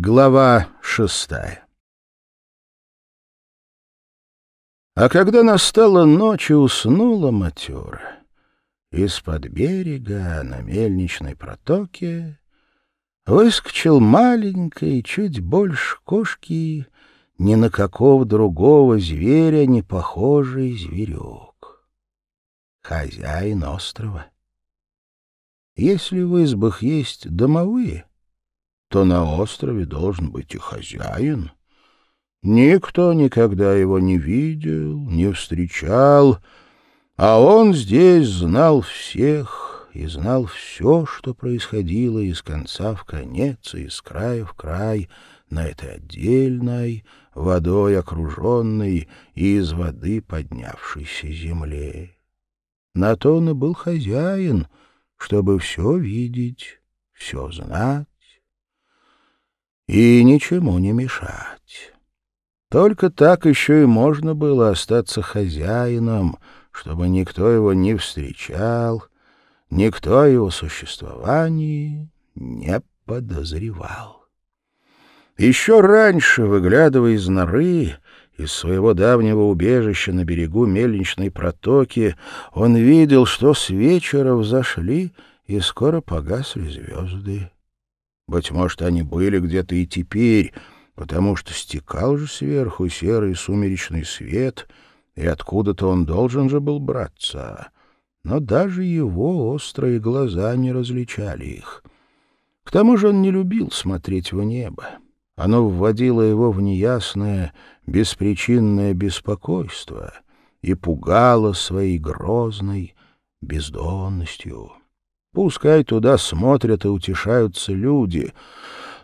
Глава шестая А когда настала ночь и уснула матера, из-под берега на мельничной протоке выскочил маленький, чуть больше кошки, ни на какого другого зверя не похожий зверек. Хозяин острова. Если в избах есть домовые, то на острове должен быть и хозяин. Никто никогда его не видел, не встречал, а он здесь знал всех и знал все, что происходило из конца в конец и из края в край на этой отдельной, водой окруженной и из воды поднявшейся земле. На то он и был хозяин, чтобы все видеть, все знать и ничему не мешать. Только так еще и можно было остаться хозяином, чтобы никто его не встречал, никто о его существовании не подозревал. Еще раньше, выглядывая из норы, из своего давнего убежища на берегу мельничной протоки, он видел, что с вечера взошли и скоро погасли звезды. Быть может, они были где-то и теперь, потому что стекал же сверху серый сумеречный свет, и откуда-то он должен же был браться. Но даже его острые глаза не различали их. К тому же он не любил смотреть в небо. Оно вводило его в неясное, беспричинное беспокойство и пугало своей грозной бездонностью. Пускай туда смотрят и утешаются люди,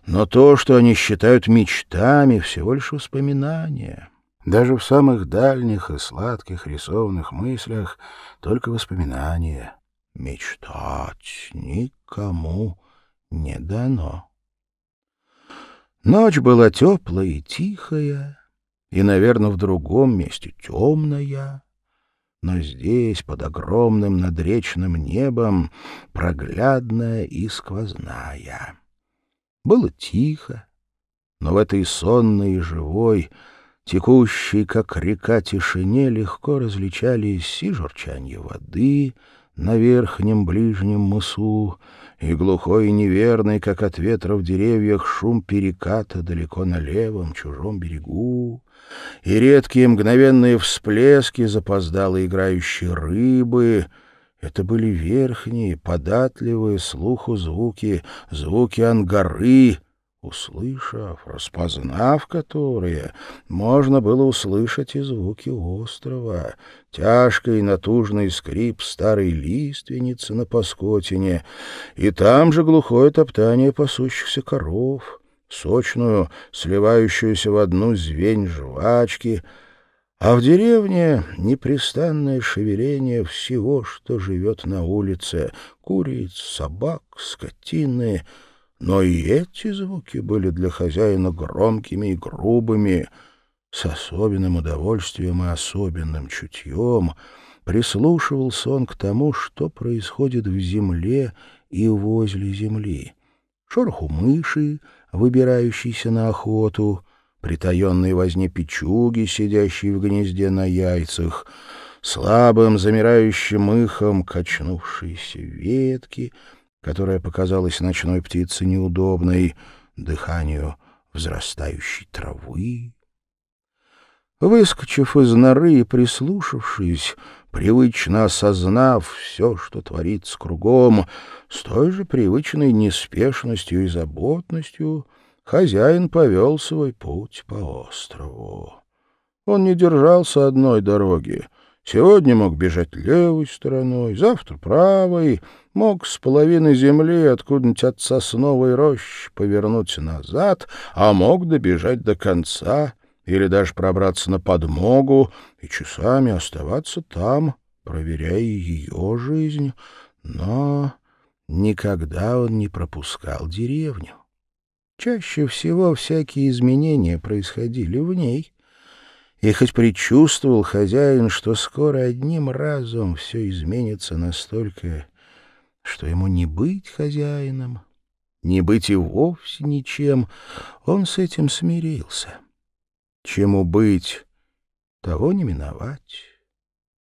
но то, что они считают мечтами, всего лишь воспоминания. Даже в самых дальних и сладких рисованных мыслях только воспоминания. Мечтать никому не дано. Ночь была теплая и тихая, и, наверное, в другом месте темная но здесь, под огромным надречным небом, проглядная и сквозная. Было тихо, но в этой сонной и живой, текущей, как река, тишине легко различались и журчанье воды на верхнем ближнем мысу, и глухой и неверный, как от ветра в деревьях, шум переката далеко на левом чужом берегу, и редкие мгновенные всплески запоздало играющей рыбы — это были верхние, податливые слуху звуки, звуки ангары, услышав, распознав которые, можно было услышать и звуки острова, тяжкий натужный скрип старой лиственницы на паскотине, и там же глухое топтание пасущихся коров, сочную, сливающуюся в одну звень жвачки, а в деревне непрестанное шевеление всего, что живет на улице, куриц, собак, скотины — но и эти звуки были для хозяина громкими и грубыми. С особенным удовольствием и особенным чутьем прислушивался он к тому, что происходит в земле и возле земли. Шороху мыши, выбирающейся на охоту, притаенной возне печуги, сидящей в гнезде на яйцах, слабым замирающим ихом качнувшиеся ветки — которая показалась ночной птице неудобной, дыханию взрастающей травы. Выскочив из норы и прислушавшись, привычно осознав все, что творится кругом, с той же привычной неспешностью и заботностью, хозяин повел свой путь по острову. Он не держался одной дороги. Сегодня мог бежать левой стороной, завтра правой — мог с половины земли откуда-нибудь от сосновой рощи повернуть назад, а мог добежать до конца или даже пробраться на подмогу и часами оставаться там, проверяя ее жизнь, но никогда он не пропускал деревню. Чаще всего всякие изменения происходили в ней, и хоть предчувствовал хозяин, что скоро одним разом все изменится настолько что ему не быть хозяином, не быть и вовсе ничем, он с этим смирился. Чему быть, того не миновать.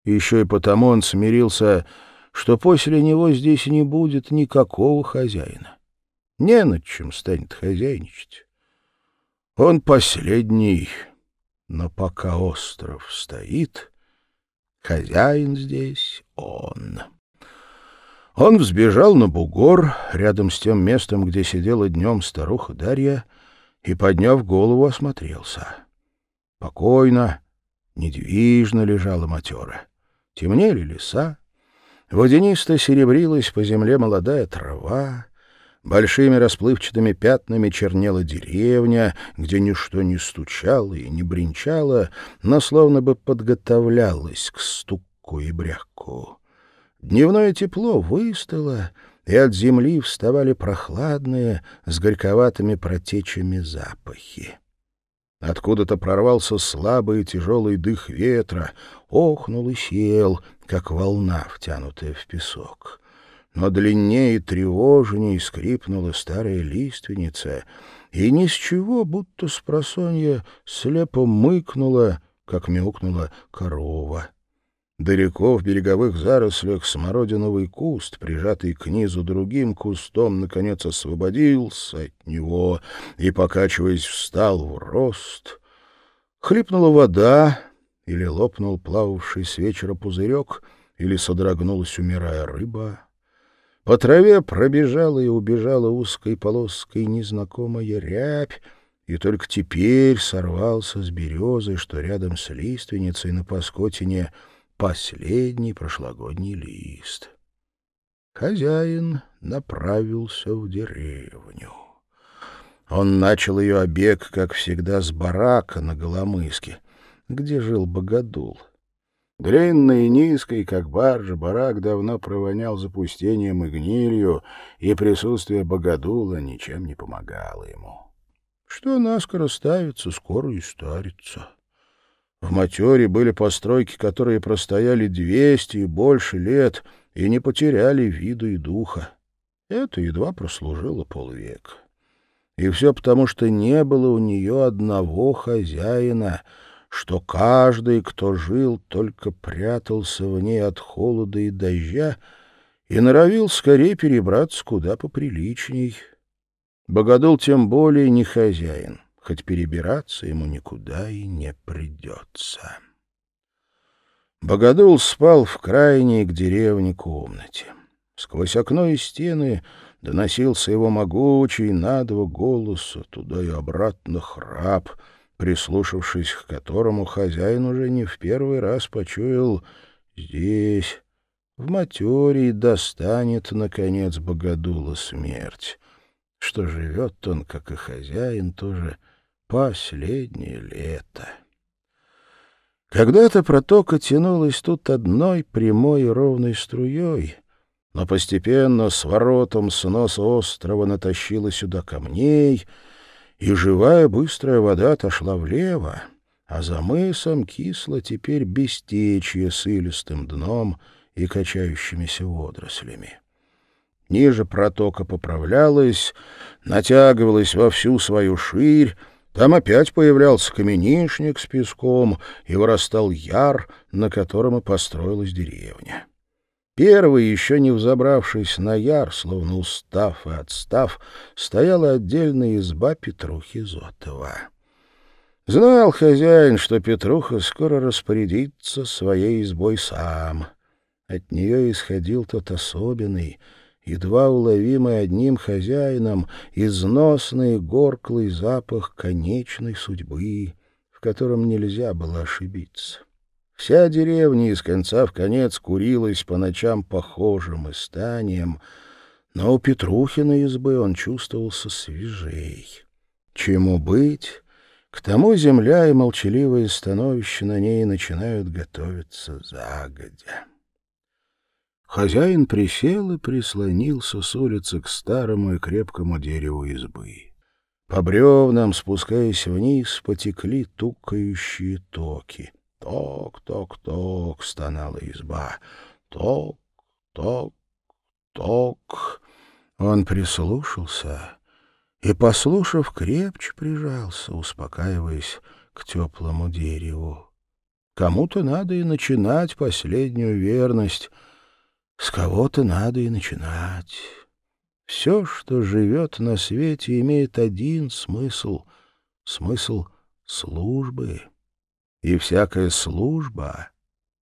Еще и потому он смирился, что после него здесь не будет никакого хозяина. Не над чем станет хозяйничать. Он последний, но пока остров стоит, хозяин здесь он. Он взбежал на бугор, рядом с тем местом, где сидела днем старуха Дарья, и, подняв голову, осмотрелся. Покойно, недвижно лежала матера. Темнели леса, водянисто серебрилась по земле молодая трава, Большими расплывчатыми пятнами чернела деревня, где ничто не стучало и не бренчало, но словно бы подготовлялось к стуку и бряку. Дневное тепло выстало, и от земли вставали прохладные, с горьковатыми протечами запахи. Откуда-то прорвался слабый и тяжелый дых ветра, охнул и сел, как волна, втянутая в песок. Но длиннее и тревожнее скрипнула старая лиственница, и ни с чего, будто с просонья, слепо мыкнула, как мяукнула корова. Далеко в береговых зарослях смородиновый куст, прижатый к низу другим кустом, наконец освободился от него и, покачиваясь, встал в рост. Хлипнула вода, или лопнул плававший с вечера пузырек, или содрогнулась, умирая рыба. По траве пробежала и убежала узкой полоской незнакомая рябь, и только теперь сорвался с березы, что рядом с лиственницей на паскотине — последний прошлогодний лист. Хозяин направился в деревню. Он начал ее обег, как всегда, с барака на Голомыске, где жил Богодул. Длинный и низкий, как баржа, барак давно провонял запустением и гнилью, и присутствие Богодула ничем не помогало ему. Что наскоро ставится, скоро и старится. В матере были постройки, которые простояли двести и больше лет и не потеряли виду и духа. Это едва прослужило полвека. И все потому, что не было у нее одного хозяина, что каждый, кто жил, только прятался в ней от холода и дождя и норовил скорее перебраться куда поприличней. Богодул тем более не хозяин хоть перебираться ему никуда и не придется. Богодул спал в крайней к деревне комнате. Сквозь окно и стены доносился его могучий на два голоса, туда и обратно храп, прислушавшись к которому хозяин уже не в первый раз почуял «здесь». В материи достанет, наконец, богодула смерть, что живет он, как и хозяин, тоже Последнее лето. Когда-то протока тянулась тут одной прямой и ровной струей, но постепенно с воротом с острова натащила сюда камней, и живая быстрая вода отошла влево, а за мысом кисло теперь бестечье с илистым дном и качающимися водорослями. Ниже протока поправлялась, натягивалась во всю свою ширь, там опять появлялся каменишник с песком и вырастал яр, на котором и построилась деревня. Первый, еще не взобравшись на яр, словно устав и отстав, стояла отдельная изба Петрухи Зотова. Знал хозяин, что Петруха скоро распорядится своей избой сам. От нее исходил тот особенный, едва уловимый одним хозяином, износный горклый запах конечной судьбы, в котором нельзя было ошибиться. Вся деревня из конца в конец курилась по ночам похожим истанием, но у Петрухиной избы он чувствовался свежей. Чему быть, к тому земля и молчаливое становище на ней начинают готовиться загодя. Хозяин присел и прислонился с улицы к старому и крепкому дереву избы. По бревнам, спускаясь вниз, потекли тукающие токи. «Ток, ток, ток!» — стонала изба. «Ток, ток, ток!» Он прислушался и, послушав, крепче прижался, успокаиваясь к теплому дереву. Кому-то надо и начинать последнюю верность, с кого-то надо и начинать. Все, что живет на свете, имеет один смысл — смысл службы. И всякая служба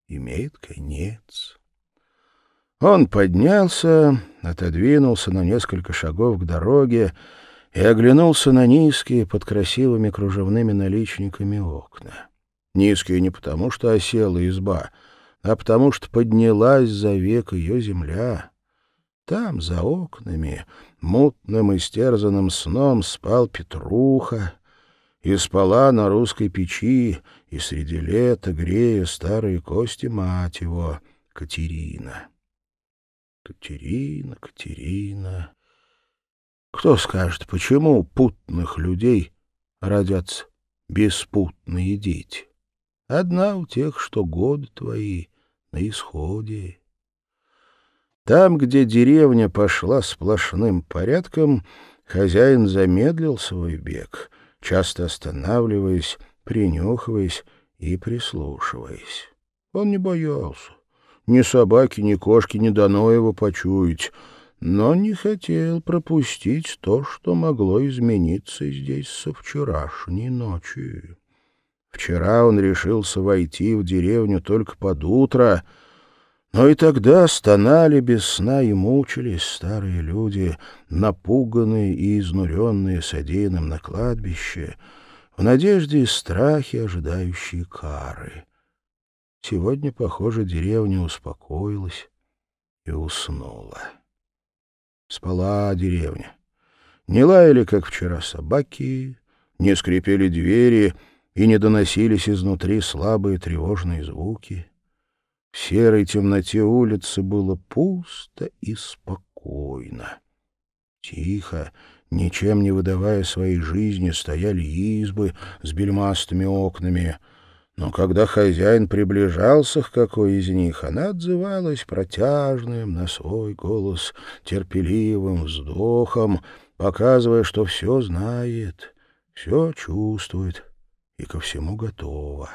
имеет конец. Он поднялся, отодвинулся на несколько шагов к дороге и оглянулся на низкие под красивыми кружевными наличниками окна. Низкие не потому, что осела изба, а потому что поднялась за век ее земля. Там, за окнами, мутным истерзанным сном спал Петруха, и спала на русской печи, и среди лета, грея старые кости мать его, Катерина. Катерина, Катерина. Кто скажет, почему путных людей родятся беспутные дети? Одна у тех, что годы твои на исходе. Там, где деревня пошла сплошным порядком, хозяин замедлил свой бег, часто останавливаясь, принюхиваясь и прислушиваясь. Он не боялся. Ни собаки, ни кошки не дано его почуять, но не хотел пропустить то, что могло измениться здесь со вчерашней ночи. Вчера он решился войти в деревню только под утро, но и тогда стонали без сна и мучились старые люди, напуганные и изнуренные содеянным на кладбище, в надежде и страхе ожидающие кары. Сегодня, похоже, деревня успокоилась и уснула. Спала деревня. Не лаяли, как вчера, собаки, не скрипели двери — и не доносились изнутри слабые тревожные звуки. В серой темноте улицы было пусто и спокойно. Тихо, ничем не выдавая своей жизни, стояли избы с бельмастыми окнами. Но когда хозяин приближался к какой из них, она отзывалась протяжным на свой голос терпеливым вздохом, показывая, что все знает, все чувствует, и ко всему готова.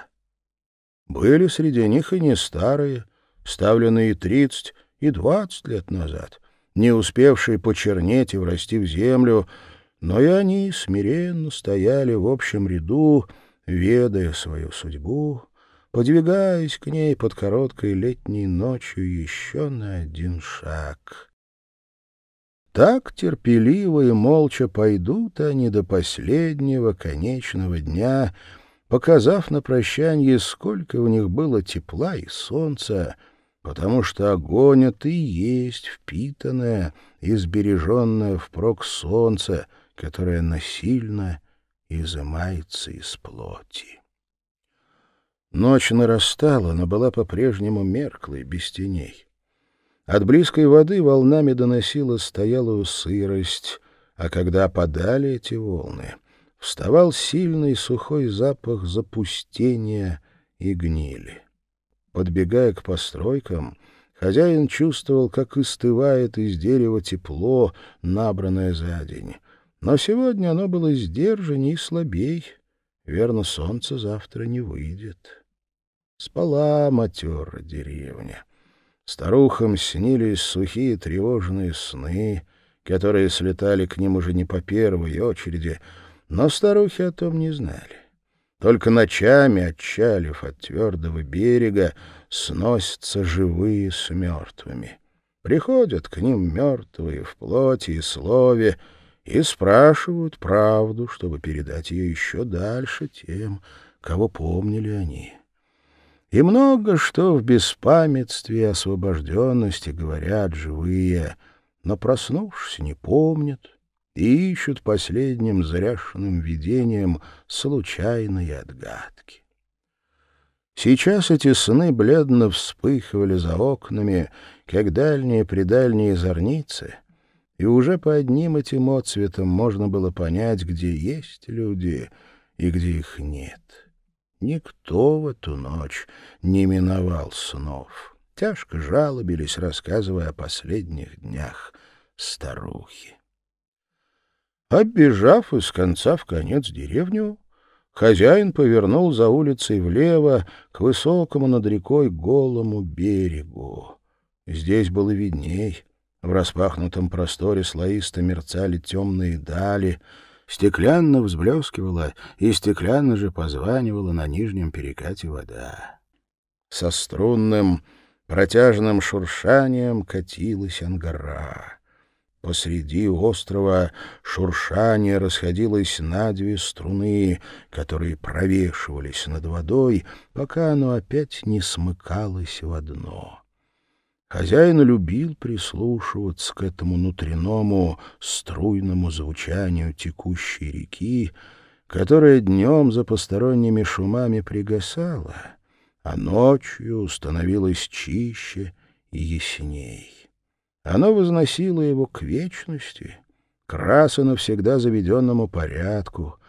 Были среди них и не старые, ставленные тридцать и двадцать лет назад, не успевшие почернеть и врасти в землю, но и они смиренно стояли в общем ряду, ведая свою судьбу, подвигаясь к ней под короткой летней ночью еще на один шаг. Так терпеливо и молча пойдут они до последнего конечного дня, показав на прощанье, сколько в них было тепла и солнца, потому что огонь — это и есть впитанное и сбереженное впрок солнце, которое насильно изымается из плоти. Ночь нарастала, но была по-прежнему мерклой, без теней. От близкой воды волнами доносила стоялую сырость, а когда подали эти волны, вставал сильный сухой запах запустения и гнили. Подбегая к постройкам, хозяин чувствовал, как истывает из дерева тепло, набранное за день. Но сегодня оно было сдержанней и слабей. Верно, солнце завтра не выйдет. Спала матерая деревня. Старухам снились сухие тревожные сны, которые слетали к ним уже не по первой очереди, но старухи о том не знали. Только ночами, отчалив от твердого берега, сносятся живые с мертвыми. Приходят к ним мертвые в плоти и слове и спрашивают правду, чтобы передать ее еще дальше тем, кого помнили они. И много что в беспамятстве освобожденности говорят живые, но, проснувшись, не помнят и ищут последним зряшенным видением случайные отгадки. Сейчас эти сны бледно вспыхивали за окнами, как дальние-предальние зорницы, и уже по одним этим отцветам можно было понять, где есть люди и где их нет. Никто в эту ночь не миновал снов. Тяжко жалобились, рассказывая о последних днях старухи. Оббежав из конца в конец деревню, хозяин повернул за улицей влево к высокому над рекой голому берегу. Здесь было видней. В распахнутом просторе слоисто мерцали темные дали, стеклянно взблескивала и стеклянно же позванивала на нижнем перекате вода. Со струнным, протяжным шуршанием катилась ангара. Посреди острова шуршание расходилось на две струны, которые провешивались над водой, пока оно опять не смыкалось в одно. Хозяин любил прислушиваться к этому внутреннему струйному звучанию текущей реки, которая днем за посторонними шумами пригасала, а ночью становилась чище и ясней. Оно возносило его к вечности, к раз и навсегда заведенному порядку.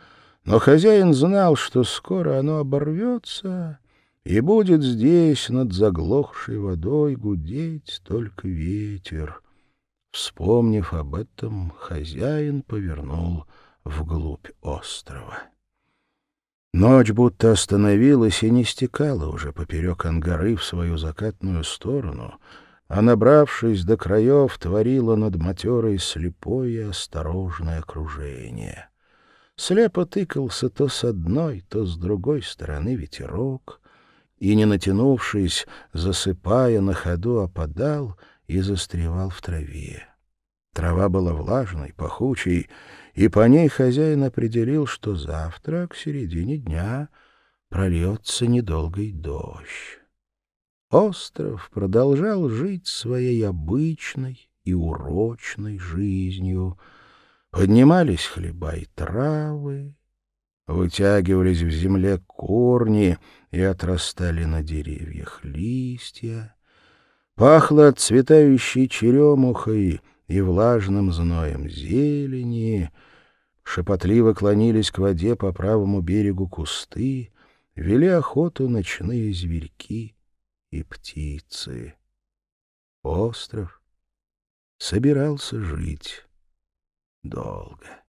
Но хозяин знал, что скоро оно оборвется, и будет здесь над заглохшей водой гудеть только ветер. Вспомнив об этом, хозяин повернул вглубь острова. Ночь будто остановилась и не стекала уже поперек ангары в свою закатную сторону — а, набравшись до краев, творила над матерой слепое осторожное окружение. Слепо тыкался то с одной, то с другой стороны ветерок, и, не натянувшись, засыпая на ходу, опадал и застревал в траве. Трава была влажной, пахучей, и по ней хозяин определил, что завтра, к середине дня, прольется недолгий дождь. Остров продолжал жить своей обычной и урочной жизнью. Поднимались хлеба и травы, вытягивались в земле корни и отрастали на деревьях листья. Пахло отцветающей черемухой и влажным зноем зелени. Шепотливо клонились к воде по правому берегу кусты, вели охоту ночные зверьки — и птицы. Остров собирался жить долго.